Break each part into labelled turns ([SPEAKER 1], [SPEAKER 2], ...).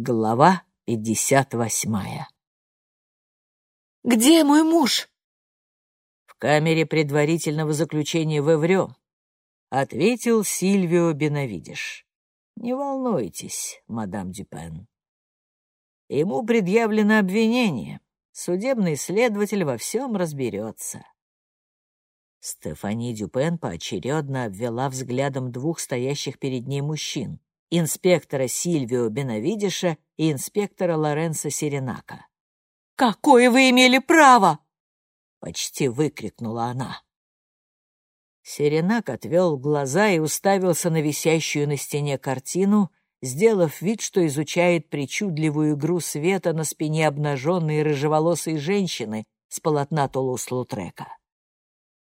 [SPEAKER 1] Глава пятьдесят восьмая.
[SPEAKER 2] «Где мой муж?»
[SPEAKER 1] «В камере предварительного заключения в Эврё», — ответил Сильвио Бенавидиш. «Не волнуйтесь, мадам Дюпен. Ему предъявлено обвинение. Судебный следователь во всем разберется». Стефани Дюпен поочередно обвела взглядом двух стоящих перед ней мужчин инспектора Сильвио Бенавидиша и инспектора Лоренцо Серенака.
[SPEAKER 2] «Какое вы имели право?»
[SPEAKER 1] — почти выкрикнула она. Серенак отвел глаза и уставился на висящую на стене картину, сделав вид, что изучает причудливую игру света на спине обнаженной рыжеволосой женщины с полотна Тулус-Лутрека.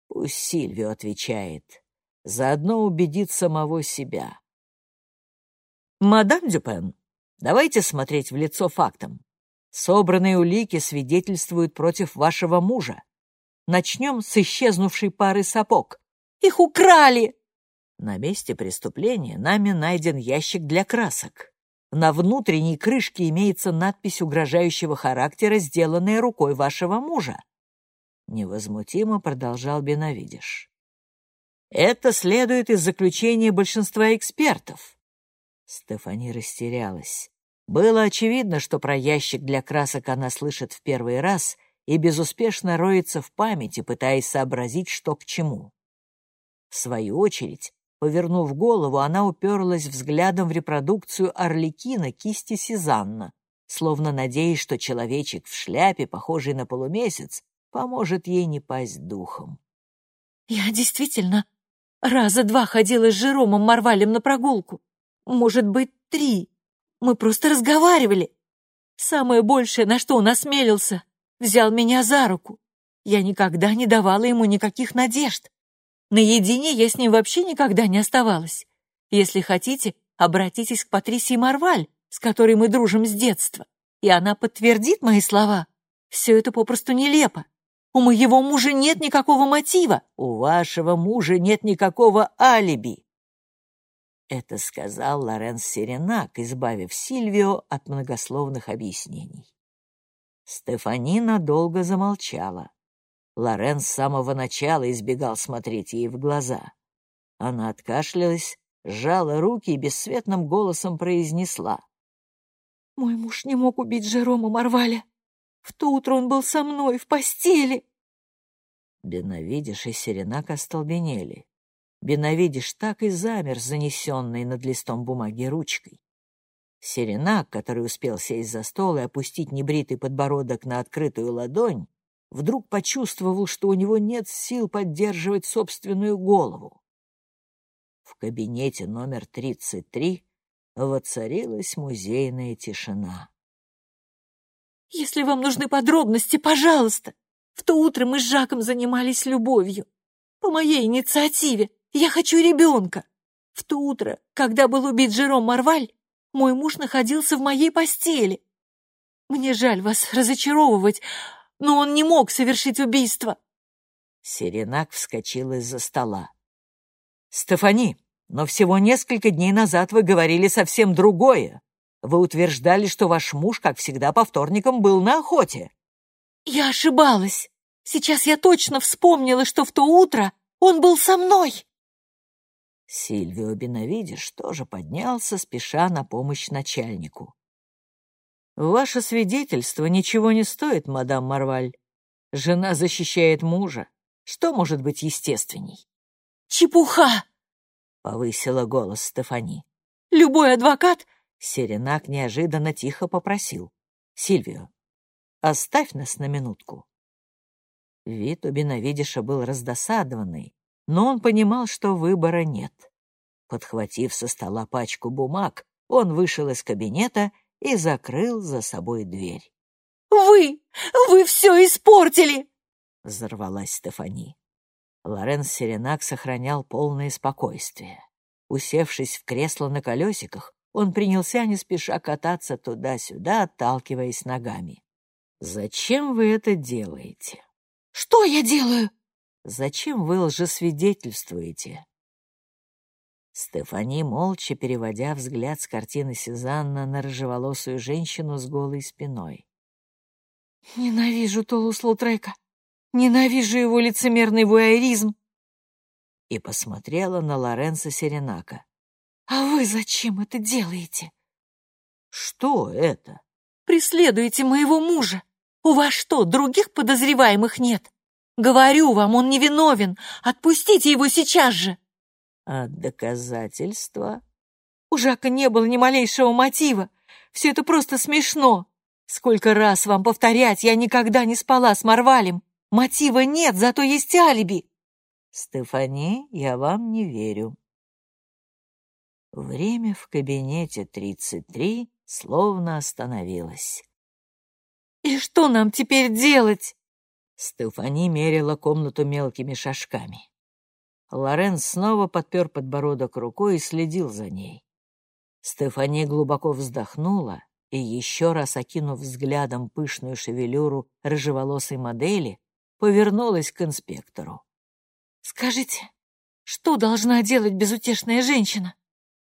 [SPEAKER 1] Пусть Сильвио отвечает, заодно убедит самого себя. «Мадам Дюпен, давайте смотреть в лицо фактам. Собранные улики свидетельствуют против вашего мужа. Начнем с исчезнувшей пары сапог.
[SPEAKER 2] Их украли!»
[SPEAKER 1] На месте преступления нами найден ящик для красок. На внутренней крышке имеется надпись угрожающего характера, сделанная рукой вашего мужа. Невозмутимо продолжал Бенавидиш. Это следует из заключения большинства экспертов. Стефани растерялась. Было очевидно, что про ящик для красок она слышит в первый раз и безуспешно роется в памяти, пытаясь сообразить, что к чему. В свою очередь, повернув голову, она уперлась взглядом в репродукцию Орликина кисти Сезанна, словно надеясь, что человечек в шляпе, похожий на полумесяц, поможет ей не пасть духом.
[SPEAKER 2] «Я действительно раза два ходила с Жеромом Марвалем на прогулку. Может быть, три. Мы просто разговаривали. Самое большее, на что он осмелился, взял меня за руку. Я никогда не давала ему никаких надежд. Наедине я с ним вообще никогда не оставалась. Если хотите, обратитесь к Патрисии Марваль, с которой мы дружим с детства, и она подтвердит мои слова. Все это попросту нелепо. У моего мужа нет никакого мотива.
[SPEAKER 1] У вашего мужа нет никакого алиби. Это сказал Лоренс Серенак, избавив Сильвио от многословных объяснений. Стефанина долго замолчала. Лоренс с самого начала избегал смотреть ей в глаза. Она откашлялась, сжала руки и бесцветным голосом произнесла.
[SPEAKER 2] «Мой муж не мог убить Жерома Марваля. В то утро он был со мной в постели».
[SPEAKER 1] Беновидиш и Серенак остолбенели. Беновидиш так и замер, занесенный над листом бумаги ручкой. Серенак, который успел сесть за стол и опустить небритый подбородок на открытую ладонь, вдруг почувствовал, что у него нет сил поддерживать собственную голову. В кабинете номер 33 воцарилась музейная тишина.
[SPEAKER 2] «Если вам нужны подробности, пожалуйста. В то утро мы с Жаком занимались любовью. По моей инициативе. Я хочу ребенка. В то утро, когда был убит Жером Марваль, мой муж находился в моей постели. Мне жаль вас разочаровывать, но он не мог совершить убийство.
[SPEAKER 1] Серенак вскочил из-за стола. «Стефани, но всего несколько дней назад вы говорили совсем другое. Вы утверждали, что ваш муж, как всегда, по вторникам был на охоте».
[SPEAKER 2] «Я ошибалась. Сейчас я точно вспомнила, что в то утро он был со мной».
[SPEAKER 1] Сильвио Беновидиш тоже поднялся, спеша на помощь начальнику. «Ваше свидетельство ничего не стоит, мадам Марваль. Жена защищает мужа. Что может быть естественней?»
[SPEAKER 2] «Чепуха!»
[SPEAKER 1] — повысила голос Стефани.
[SPEAKER 2] «Любой адвокат...»
[SPEAKER 1] — Серенак неожиданно тихо попросил. «Сильвио, оставь нас на минутку». Вид у Беновидиша был раздосадованный, но он понимал, что выбора нет. Подхватив со стола пачку бумаг, он вышел из кабинета и закрыл за собой дверь.
[SPEAKER 2] «Вы! Вы все испортили!»
[SPEAKER 1] — взорвалась Стефани. Лоренс Серенак сохранял полное спокойствие. Усевшись в кресло на колесиках, он принялся не спеша кататься туда-сюда, отталкиваясь ногами. «Зачем вы это делаете?»
[SPEAKER 2] «Что я делаю?»
[SPEAKER 1] Зачем вы лжесвидетельствуете? Стефани, молча переводя взгляд с картины Сезанна на рыжеволосую женщину с голой спиной.
[SPEAKER 2] «Ненавижу Толус Лутрека. Ненавижу его лицемерный вуайеризм!»
[SPEAKER 1] И посмотрела на Лоренцо Серенака.
[SPEAKER 2] «А вы зачем это делаете?»
[SPEAKER 1] «Что это?»
[SPEAKER 2] «Преследуете моего мужа. У вас что, других подозреваемых нет? Говорю вам, он невиновен. Отпустите его сейчас же!»
[SPEAKER 1] «А доказательства?»
[SPEAKER 2] «У Жака не было ни малейшего мотива. Все это просто смешно. Сколько раз вам повторять, я никогда не спала с Марвалем. Мотива нет, зато есть алиби.
[SPEAKER 1] Стефани, я вам не верю. Время в кабинете 33 словно остановилось.
[SPEAKER 2] «И что нам теперь делать?»
[SPEAKER 1] Стефани мерила комнату мелкими шажками. Лорен снова подпер подбородок рукой и следил за ней. Стефани глубоко вздохнула и, еще раз окинув взглядом пышную шевелюру рыжеволосой модели, повернулась к инспектору.
[SPEAKER 2] «Скажите, что должна делать безутешная женщина?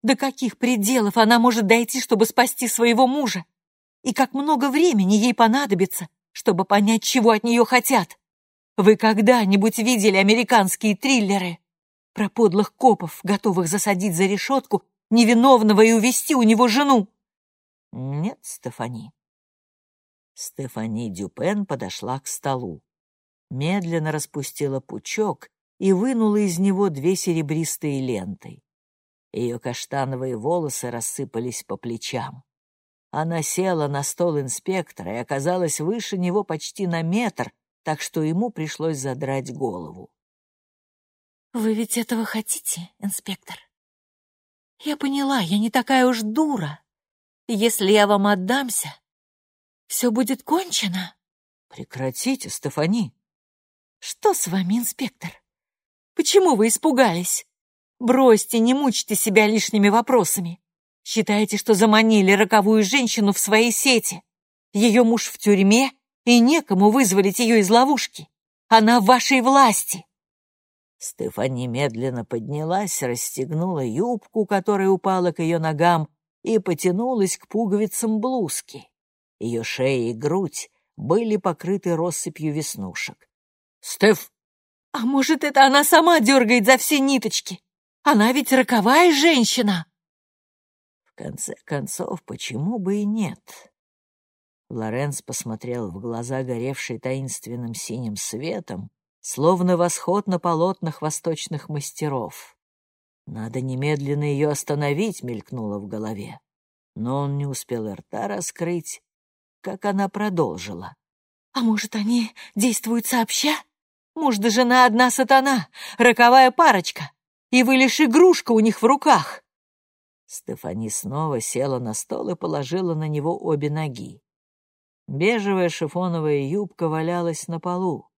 [SPEAKER 2] До каких пределов она может дойти, чтобы спасти своего мужа? И как много времени ей понадобится, чтобы понять, чего от нее хотят? Вы когда-нибудь видели американские триллеры? Про подлых копов, готовых засадить за решетку невиновного и увести у него жену?
[SPEAKER 1] «Нет, Стефани». Стефани Дюпен подошла к столу. Медленно распустила пучок и вынула из него две серебристые ленты. Ее каштановые волосы рассыпались по плечам. Она села на стол инспектора и оказалась выше него почти на метр, так что ему пришлось задрать голову.
[SPEAKER 2] «Вы ведь этого хотите, инспектор? Я поняла, я не такая уж дура. Если я вам отдамся, все будет кончено.
[SPEAKER 1] Прекратите, Стефани.
[SPEAKER 2] Что с вами, инспектор? Почему вы испугались? Бросьте, не мучьте себя лишними вопросами. Считаете, что заманили роковую женщину в своей сети. Ее муж в тюрьме, и некому вызволить ее из ловушки. Она в вашей власти.
[SPEAKER 1] Стефани медленно поднялась, расстегнула юбку, которая упала к ее ногам, и потянулась к пуговицам блузки. Ее шея и грудь были покрыты россыпью веснушек. «Стеф!»
[SPEAKER 2] «А может, это она сама дергает за все ниточки? Она ведь роковая женщина!»
[SPEAKER 1] В конце концов, почему бы и нет? Лоренц посмотрел в глаза, горевшие таинственным синим светом, словно восход на полотнах восточных мастеров. Надо немедленно ее остановить, мелькнуло в голове. Но он не успел и рта раскрыть, как она продолжила.
[SPEAKER 2] «А может, они действуют сообща? Да жена одна сатана, роковая парочка, и вы лишь игрушка у них в руках?»
[SPEAKER 1] Стефани снова села на стол и положила на него обе ноги. Бежевая шифоновая юбка валялась на полу.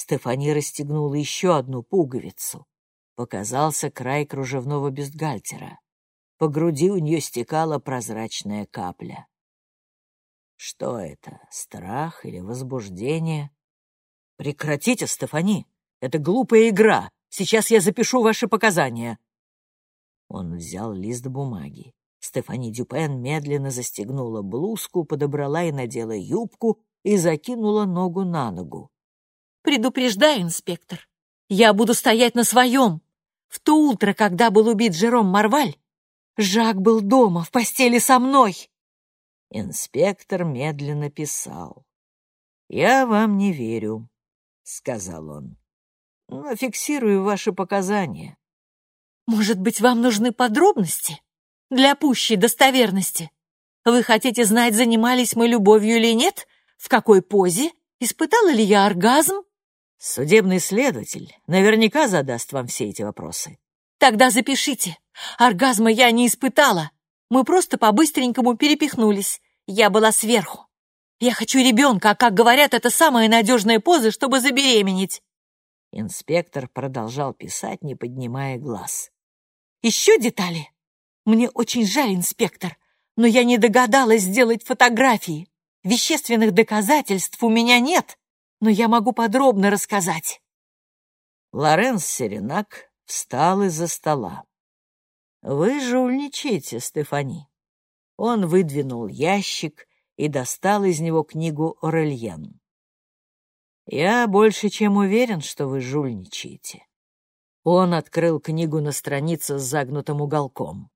[SPEAKER 1] Стефани расстегнула еще одну пуговицу. Показался край кружевного бюстгальтера. По груди у нее стекала прозрачная капля. Что это, страх или возбуждение? Прекратите, Стефани, это глупая игра. Сейчас я запишу ваши показания. Он взял лист бумаги. Стефани Дюпен медленно застегнула блузку, подобрала и надела юбку и закинула ногу на ногу.
[SPEAKER 2] «Предупреждаю, инспектор, я буду стоять на своем. В то утро, когда был убит Жером Марваль, Жак был дома, в постели со мной.
[SPEAKER 1] Инспектор медленно писал. «Я вам не верю», — сказал он, — «но фиксирую ваши показания».
[SPEAKER 2] «Может быть, вам нужны подробности? Для пущей достоверности? Вы хотите знать, занимались мы любовью или нет? В какой позе? Испытала ли я оргазм?
[SPEAKER 1] Судебный следователь наверняка задаст вам все эти вопросы.
[SPEAKER 2] Тогда запишите. Оргазма я не испытала. Мы просто по-быстренькому перепихнулись. Я была сверху. Я хочу ребенка, а, как говорят, это самая надежная поза, чтобы забеременеть.
[SPEAKER 1] Инспектор продолжал писать, не поднимая глаз.
[SPEAKER 2] Еще детали? Мне очень жаль, инспектор, но я не догадалась сделать фотографии. Вещественных доказательств у меня нет но я могу подробно рассказать.
[SPEAKER 1] Лоренс Серенак встал из-за стола. Вы жульничаете, Стефани. Он выдвинул ящик и достал из него книгу Орельен. Я больше чем уверен, что вы жульничаете. Он открыл книгу на странице с загнутым уголком.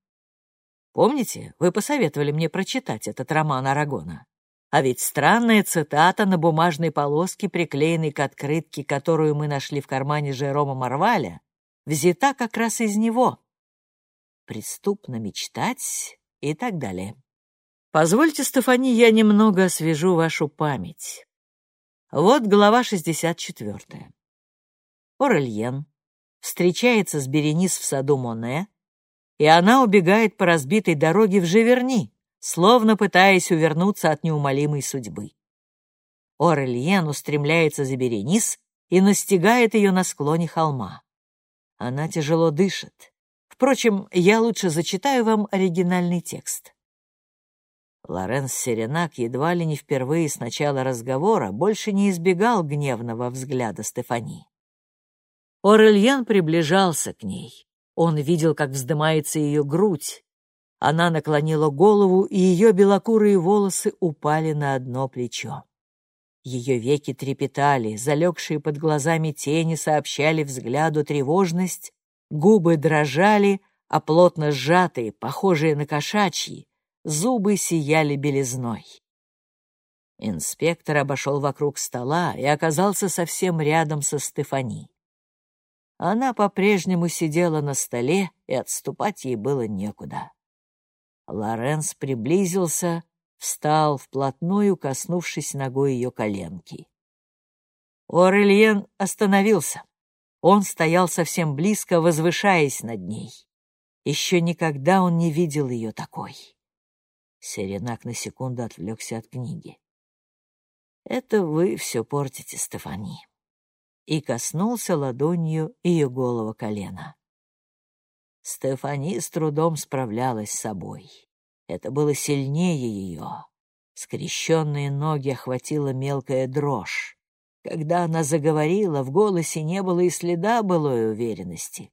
[SPEAKER 1] Помните, вы посоветовали мне прочитать этот роман Арагона? А ведь странная цитата на бумажной полоске, приклеенной к открытке, которую мы нашли в кармане Жерома Марваля, взята как раз из него. Преступно мечтать и так далее. Позвольте, Стефани, я немного освежу вашу память. Вот глава 64. Орельен встречается с Беренис в саду Моне, и она убегает по разбитой дороге в Живерни, словно пытаясь увернуться от неумолимой судьбы. Орельен устремляется за Беренис и настигает ее на склоне холма. Она тяжело дышит. Впрочем, я лучше зачитаю вам оригинальный текст. Лоренс Серенак едва ли не впервые с начала разговора больше не избегал гневного взгляда Стефани. Орельян приближался к ней. Он видел, как вздымается ее грудь. Она наклонила голову, и ее белокурые волосы упали на одно плечо. Ее веки трепетали, залегшие под глазами тени сообщали взгляду тревожность, губы дрожали, а плотно сжатые, похожие на кошачьи, зубы сияли белизной. Инспектор обошел вокруг стола и оказался совсем рядом со Стефани. Она по-прежнему сидела на столе, и отступать ей было некуда. Лоренс приблизился, встал вплотную, коснувшись ногой ее коленки. Орельен остановился. Он стоял совсем близко, возвышаясь над ней. Еще никогда он не видел ее такой. Серенак на секунду отвлекся от книги. «Это вы все портите, Стефани». И коснулся ладонью ее голого колена. Стефани с трудом справлялась с собой. Это было сильнее ее. Скрещенные ноги охватила мелкая дрожь. Когда она заговорила, в голосе не было и следа былой уверенности.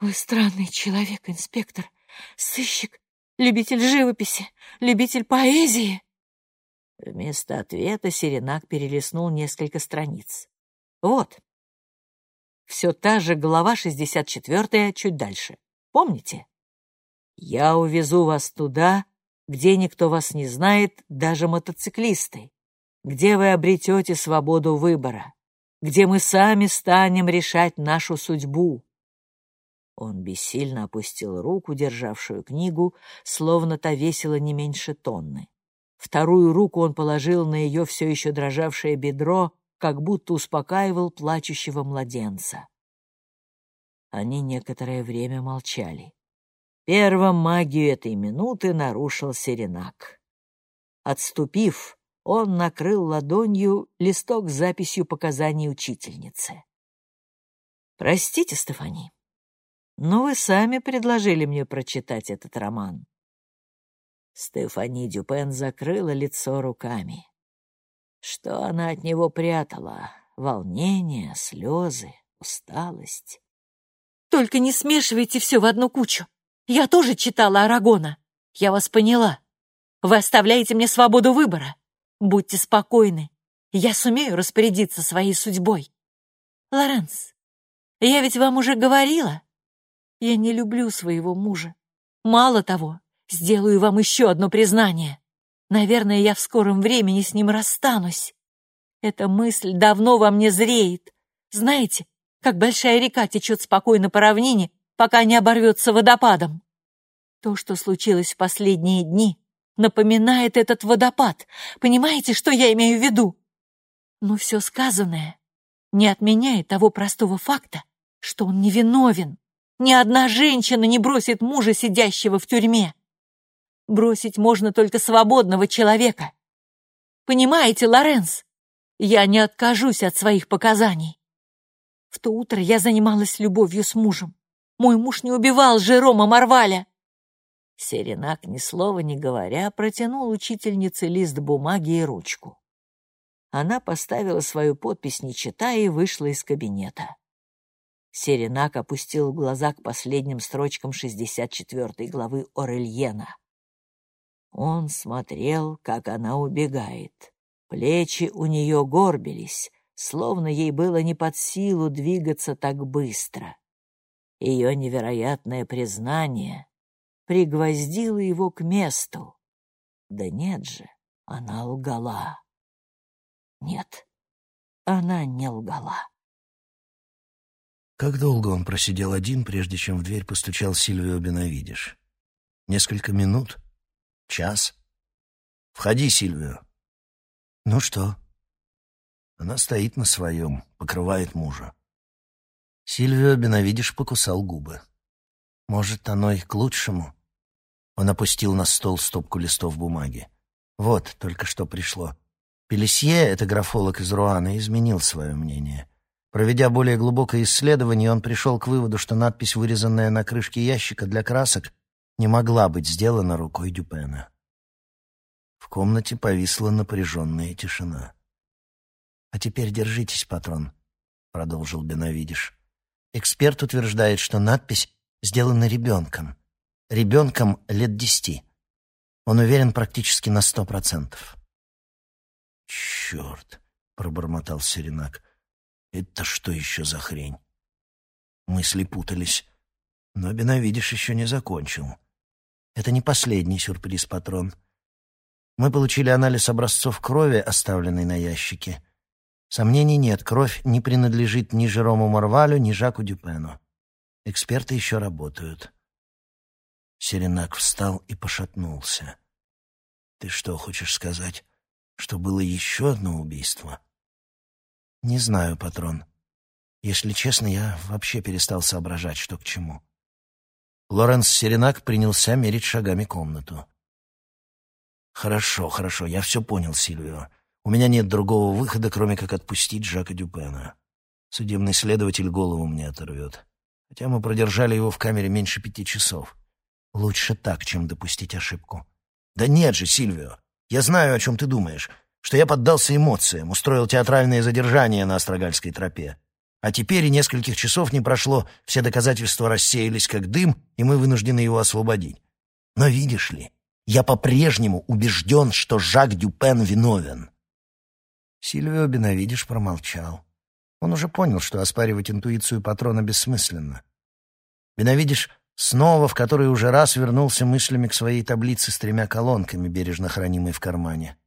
[SPEAKER 2] «Вы странный человек, инспектор, сыщик, любитель живописи, любитель поэзии?»
[SPEAKER 1] Вместо ответа Серенак перелистнул несколько страниц. «Вот. Все та же глава 64 чуть дальше. Помните? Я увезу вас туда, где никто вас не знает, даже мотоциклисты, где вы обретете свободу выбора, где мы сами станем решать нашу судьбу, он бессильно опустил руку, державшую книгу, словно та весила не меньше тонны. Вторую руку он положил на ее все еще дрожавшее бедро, как будто успокаивал плачущего младенца. Они некоторое время молчали. Первым магию этой минуты нарушил Серенак. Отступив, он накрыл ладонью листок с записью показаний учительницы. «Простите, Стефани, но вы сами предложили мне прочитать этот роман. Стефани Дюпен закрыла лицо руками. Что она от него прятала? Волнение, слезы, усталость.
[SPEAKER 2] «Только не смешивайте все в одну кучу. Я тоже читала Арагона. Я вас поняла. Вы оставляете мне свободу выбора. Будьте спокойны. Я сумею распорядиться своей судьбой. Лоренс, я ведь вам уже говорила, я не люблю своего мужа. Мало того, сделаю вам еще одно признание. Наверное, я в скором времени с ним расстанусь. Эта мысль давно во мне зреет. Знаете, как большая река течет спокойно по равнине, пока не оборвется водопадом. То, что случилось в последние дни, напоминает этот водопад. Понимаете, что я имею в виду? Но все сказанное не отменяет того простого факта, что он невиновен. Ни одна женщина не бросит мужа, сидящего в тюрьме. Бросить можно только свободного человека. Понимаете, Лоренс, я не откажусь от своих показаний. В то утро я занималась любовью с мужем. Мой муж не убивал Жерома Марваля.
[SPEAKER 1] Серенак, ни слова не говоря, протянул учительнице лист бумаги и ручку. Она поставила свою подпись, не читая, и вышла из кабинета. Серенак опустил глаза к последним строчкам 64 главы Орельена. Он смотрел, как она убегает. Плечи у нее горбились, словно ей было не под силу двигаться так быстро. Ее невероятное признание пригвоздило его к месту. Да нет же, она лгала. Нет, она не лгала.
[SPEAKER 3] Как долго он просидел один, прежде чем в дверь постучал Сильвио Бенавидиш? Несколько минут? Час? Входи, Сильвио. Ну что? Она стоит на своем, покрывает мужа. Сильвио Бенавидиш покусал губы. Может, оно и к лучшему? Он опустил на стол стопку листов бумаги. Вот, только что пришло. Пелесье, это графолог из Руана, изменил свое мнение. Проведя более глубокое исследование, он пришел к выводу, что надпись, вырезанная на крышке ящика для красок, не могла быть сделана рукой Дюпена. В комнате повисла напряженная тишина. «А теперь держитесь, патрон», — продолжил Бенавидиш. «Эксперт утверждает, что надпись сделана ребенком. Ребенком лет десяти. Он уверен практически на сто процентов». «Черт!» — пробормотал Серенак. Это что еще за хрень? Мысли путались. Но Беновидиш еще не закончил. Это не последний сюрприз, патрон. Мы получили анализ образцов крови, оставленной на ящике. Сомнений нет, кровь не принадлежит ни Жерому Марвалю, ни Жаку Дюпену. Эксперты еще работают. Серенак встал и пошатнулся. «Ты что, хочешь сказать, что было еще одно убийство?» «Не знаю, патрон. Если честно, я вообще перестал соображать, что к чему». Лоренс Серенак принялся мерить шагами комнату. «Хорошо, хорошо, я все понял, Сильвио. У меня нет другого выхода, кроме как отпустить Жака Дюпена. Судебный следователь голову мне оторвет. Хотя мы продержали его в камере меньше пяти часов. Лучше так, чем допустить ошибку». «Да нет же, Сильвио, я знаю, о чем ты думаешь что я поддался эмоциям, устроил театральное задержание на Острогальской тропе. А теперь и нескольких часов не прошло, все доказательства рассеялись как дым, и мы вынуждены его освободить. Но видишь ли, я по-прежнему убежден, что Жак Дюпен виновен. Сильвио Бенавидиш промолчал. Он уже понял, что оспаривать интуицию патрона бессмысленно. Бенавидиш снова в который уже раз вернулся мыслями к своей таблице с тремя колонками, бережно хранимой в кармане.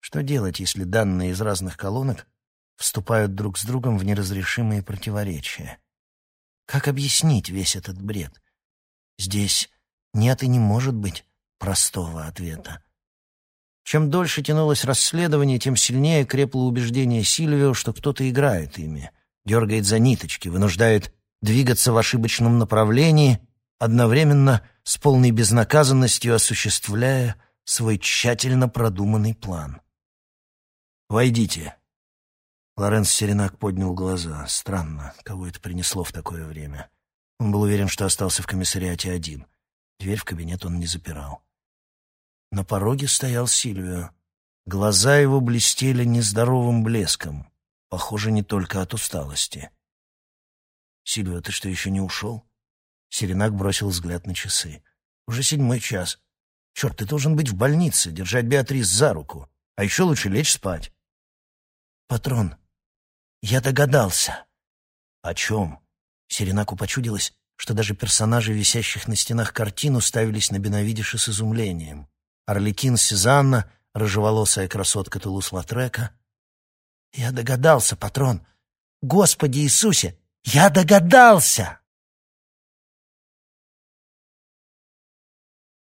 [SPEAKER 3] Что делать, если данные из разных колонок вступают друг с другом в неразрешимые противоречия? Как объяснить весь этот бред? Здесь нет и не может быть простого ответа. Чем дольше тянулось расследование, тем сильнее крепло убеждение Сильвио, что кто-то играет ими, дергает за ниточки, вынуждает двигаться в ошибочном направлении, одновременно с полной безнаказанностью осуществляя свой тщательно продуманный план. «Войдите». Лоренс Серенак поднял глаза. Странно, кого это принесло в такое время. Он был уверен, что остался в комиссариате один. Дверь в кабинет он не запирал. На пороге стоял Сильвио. Глаза его блестели нездоровым блеском. Похоже, не только от усталости. «Сильвио, ты что, еще не ушел?» Серенак бросил взгляд на часы. «Уже седьмой час. Черт, ты должен быть в больнице, держать Беатрис за руку. А еще лучше лечь спать». «Патрон, я догадался». «О чем?» Серенаку почудилось, что даже персонажи, висящих на стенах картин, уставились на Бенавидиша с изумлением. Орликин Сезанна, рыжеволосая красотка Тулус-Латрека. «Я догадался, патрон! Господи Иисусе, я догадался!»